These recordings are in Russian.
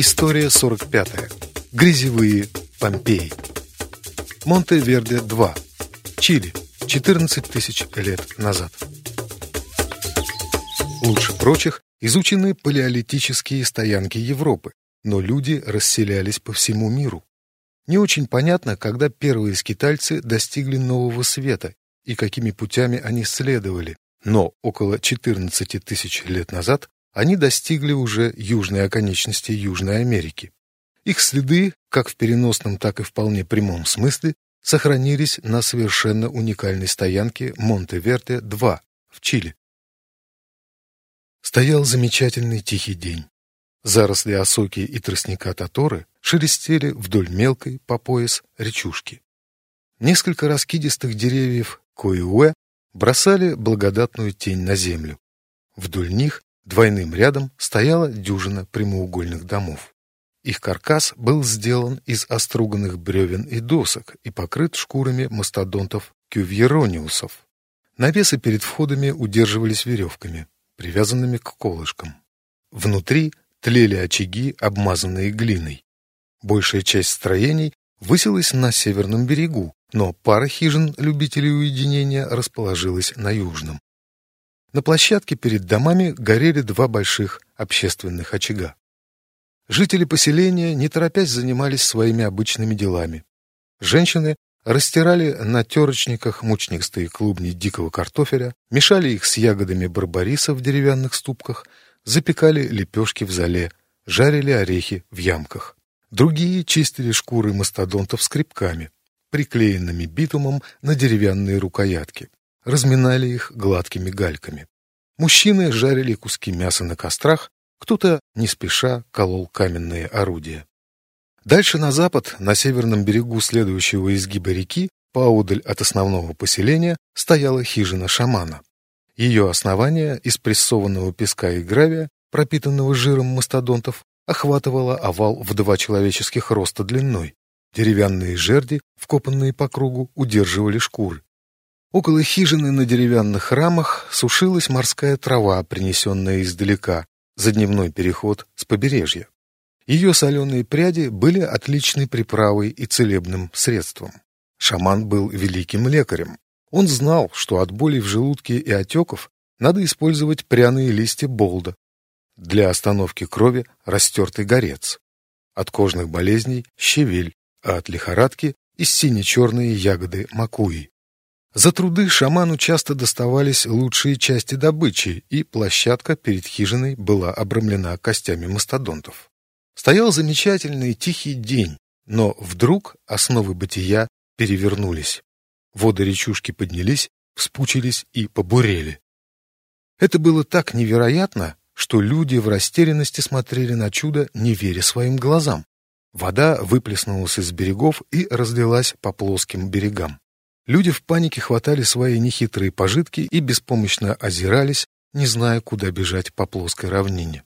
История 45. Грязевые Помпеи. Монте-Верде 2. Чили. 14 тысяч лет назад. Лучше прочих изучены палеолитические стоянки Европы, но люди расселялись по всему миру. Не очень понятно, когда первые скитальцы достигли Нового Света и какими путями они следовали, но около 14 тысяч лет назад они достигли уже южной оконечности Южной Америки. Их следы, как в переносном, так и в вполне прямом смысле, сохранились на совершенно уникальной стоянке Монте-Верде-2 в Чили. Стоял замечательный тихий день. Заросли осоки и тростника таторы шелестели вдоль мелкой по пояс речушки. Несколько раскидистых деревьев коиуэ бросали благодатную тень на землю. Вдоль них двойным рядом стояла дюжина прямоугольных домов. Их каркас был сделан из оструганных бревен и досок и покрыт шкурами мастодонтов кювьерониусов. Навесы перед входами удерживались веревками, привязанными к колышкам. Внутри тлели очаги, обмазанные глиной. Большая часть строений высилась на северном берегу, но пара хижин любителей уединения расположилась на южном. На площадке перед домами горели два больших общественных очага. Жители поселения, не торопясь, занимались своими обычными делами. Женщины растирали на терочниках мучнистые клубни дикого картофеля, мешали их с ягодами барбариса в деревянных ступках, запекали лепешки в зале, жарили орехи в ямках. Другие чистили шкуры мастодонтов скребками, приклеенными битумом на деревянные рукоятки, разминали их гладкими гальками. Мужчины жарили куски мяса на кострах, кто-то не спеша колол каменные орудия. Дальше на запад, на северном берегу следующего изгиба реки, поодаль от основного поселения, стояла хижина шамана. Ее основание из прессованного песка и гравия, пропитанного жиром мастодонтов, охватывало овал в два человеческих роста длиной. Деревянные жерди, вкопанные по кругу, удерживали шкуры. Около хижины на деревянных рамах сушилась морская трава, принесенная издалека, за дневной переход с побережья. Ее соленые пряди были отличной приправой и целебным средством. Шаман был великим лекарем. Он знал, что от боли в желудке и отеков надо использовать пряные листья болда. Для остановки крови растертый горец. От кожных болезней – щавель, а от лихорадки – и сине-черные ягоды макуи. За труды шаману часто доставались лучшие части добычи, и площадка перед хижиной была обрамлена костями мастодонтов. Стоял замечательный тихий день, но вдруг основы бытия перевернулись. Воды речушки поднялись, вспучились и побурели. Это было так невероятно, что люди в растерянности смотрели на чудо, не веря своим глазам. Вода выплеснулась из берегов и разлилась по плоским берегам. Люди в панике хватали свои нехитрые пожитки и беспомощно озирались, не зная, куда бежать по плоской равнине.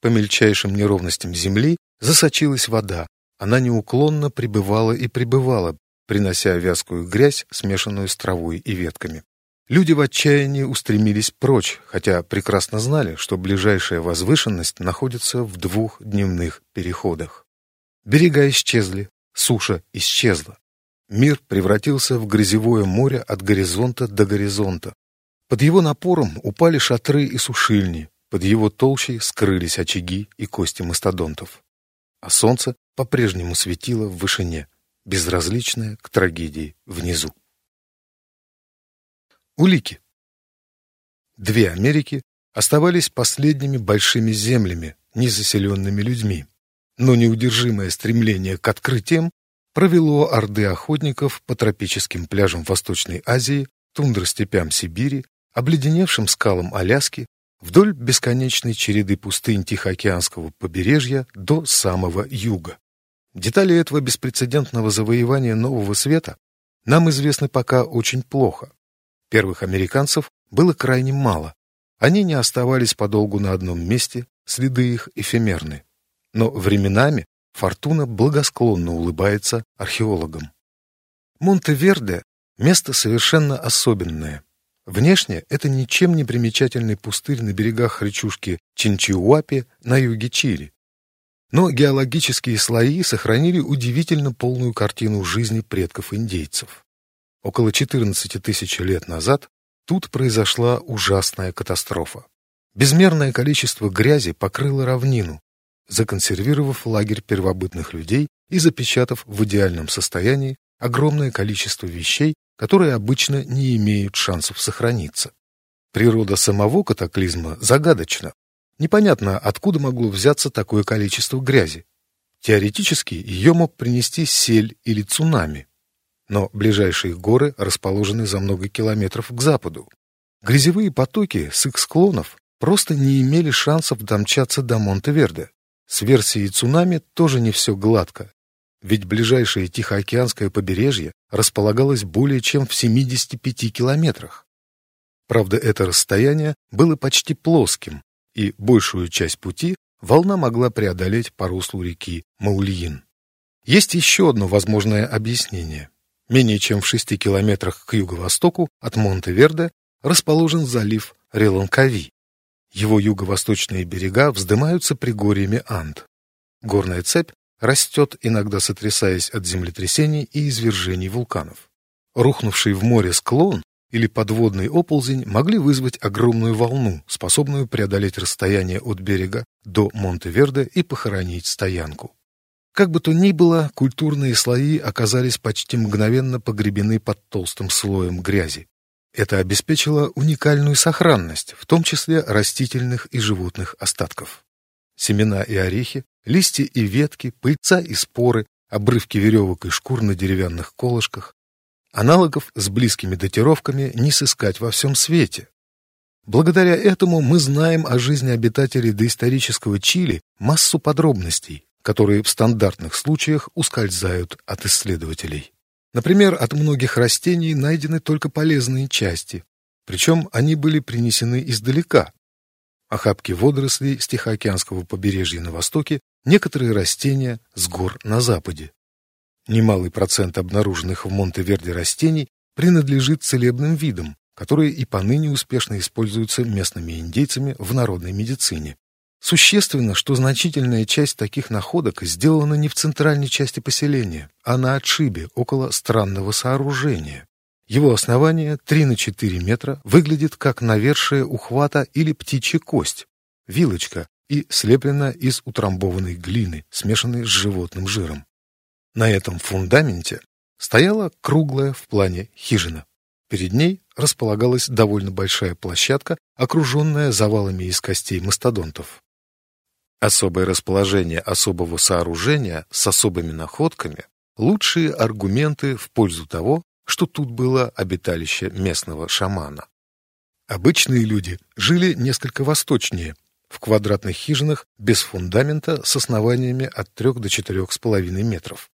По мельчайшим неровностям земли засочилась вода. Она неуклонно прибывала и прибывала, принося вязкую грязь, смешанную с травой и ветками. Люди в отчаянии устремились прочь, хотя прекрасно знали, что ближайшая возвышенность находится в двух дневных переходах. Берега исчезли, суша исчезла. Мир превратился в грязевое море от горизонта до горизонта. Под его напором упали шатры и сушильни, под его толщей скрылись очаги и кости мастодонтов. А солнце по-прежнему светило в вышине, безразличное к трагедии внизу. Улики. Две Америки оставались последними большими землями, незаселенными людьми, но неудержимое стремление к открытиям провело орды охотников по тропическим пляжам Восточной Азии, тундростепям Сибири, обледеневшим скалам Аляски, вдоль бесконечной череды пустынь Тихоокеанского побережья до самого юга. Детали этого беспрецедентного завоевания Нового Света нам известны пока очень плохо. Первых американцев было крайне мало. Они не оставались подолгу на одном месте, следы их эфемерны. Но временами Фортуна благосклонно улыбается археологам. Монте-Верде – место совершенно особенное. Внешне это ничем не примечательный пустырь на берегах речушки Чинчиуапи на юге Чили. но геологические слои сохранили удивительно полную картину жизни предков индейцев. Около 14 тысяч лет назад тут произошла ужасная катастрофа. Безмерное количество грязи покрыло равнину, законсервировав лагерь первобытных людей и запечатав в идеальном состоянии огромное количество вещей, которые обычно не имеют шансов сохраниться. Природа самого катаклизма загадочна. Непонятно, откуда могло взяться такое количество грязи. Теоретически ее мог принести сель или цунами. Но ближайшие горы расположены за много километров к западу. Грязевые потоки с их склонов просто не имели шансов домчаться до Монте-Верде. С версией цунами тоже не все гладко, ведь ближайшее Тихоокеанское побережье располагалось более чем в 75 километрах. Правда, это расстояние было почти плоским, и большую часть пути волна могла преодолеть по руслу реки Маульин. Есть еще одно возможное объяснение. Менее чем в 6 километрах к юго-востоку от Монте-Верде расположен залив Реланкави. Его юго-восточные берега вздымаются пригорьями Анд. Горная цепь растет, иногда сотрясаясь от землетрясений и извержений вулканов. Рухнувший в море склон или подводный оползень могли вызвать огромную волну, способную преодолеть расстояние от берега до Монте-Верде и похоронить стоянку. Как бы то ни было, культурные слои оказались почти мгновенно погребены под толстым слоем грязи. Это обеспечило уникальную сохранность, в том числе растительных и животных остатков. Семена и орехи, листья и ветки, пыльца и споры, обрывки веревок и шкур на деревянных колышках. Аналогов с близкими датировками не сыскать во всем свете. Благодаря этому мы знаем о жизни обитателей доисторического Чили массу подробностей, которые в стандартных случаях ускользают от исследователей. Например, от многих растений найдены только полезные части, причем они были принесены издалека. Охапки водорослей с Тихоокеанского побережья на востоке, некоторые растения с гор на западе. Немалый процент обнаруженных в Монте-Верде растений принадлежит целебным видам, которые и поныне успешно используются местными индейцами в народной медицине. Существенно, что значительная часть таких находок сделана не в центральной части поселения, а на отшибе, около странного сооружения. Его основание 3 на 4 метра выглядит как навершие ухвата или птичья кость, вилочка и слеплена из утрамбованной глины, смешанной с животным жиром. На этом фундаменте стояла круглая в плане хижина. Перед ней располагалась довольно большая площадка, окруженная завалами из костей мастодонтов. Особое расположение особого сооружения с особыми находками – лучшие аргументы в пользу того, что тут было обиталище местного шамана. Обычные люди жили несколько восточнее, в квадратных хижинах без фундамента с основаниями от 3 до 4,5 метров.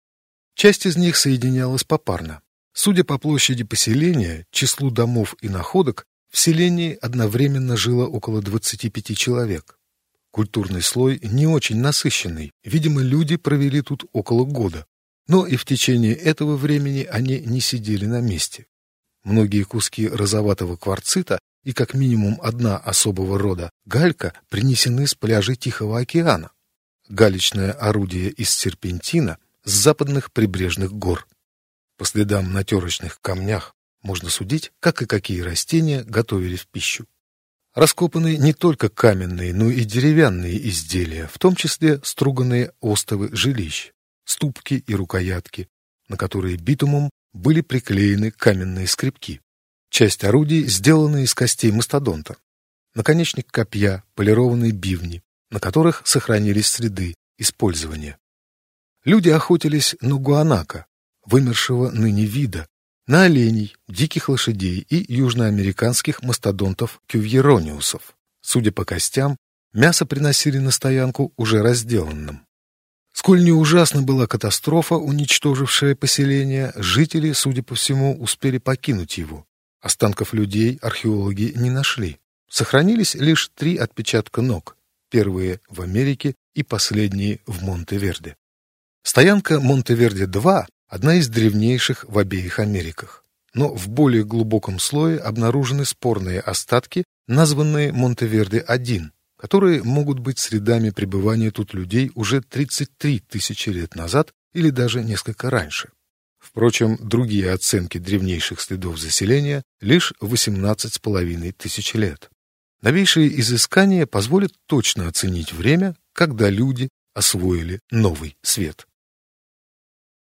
Часть из них соединялась попарно. Судя по площади поселения, числу домов и находок, в селении одновременно жило около 25 человек. Культурный слой не очень насыщенный, видимо, люди провели тут около года. Но и в течение этого времени они не сидели на месте. Многие куски розоватого кварцита и как минимум одна особого рода галька принесены с пляжей Тихого океана. Галечное орудие из серпентина с западных прибрежных гор. По следам на терочных камнях можно судить, как и какие растения готовили в пищу. Раскопаны не только каменные, но и деревянные изделия, в том числе струганные остовы жилищ, ступки и рукоятки, на которые битумом были приклеены каменные скребки. Часть орудий сделана из костей мастодонта. Наконечник копья, полированные бивни, на которых сохранились следы использования. Люди охотились на гуанака, вымершего ныне вида, на оленей, диких лошадей и южноамериканских мастодонтов кювьерониусов. Судя по костям, мясо приносили на стоянку уже разделанным. Сколь не ужасна была катастрофа, уничтожившая поселение, жители, судя по всему, успели покинуть его. Останков людей археологи не нашли. Сохранились лишь три отпечатка ног, первые в Америке и последние в Монте-Верде. Стоянка Монте-Верде-2 одна из древнейших в обеих Америках. Но в более глубоком слое обнаружены спорные остатки, названные Монтеверде-1, которые могут быть средами пребывания тут людей уже 33 тысячи лет назад или даже несколько раньше. Впрочем, другие оценки древнейших следов заселения лишь 18,5 тысяч лет. Новейшие изыскания позволят точно оценить время, когда люди освоили новый свет.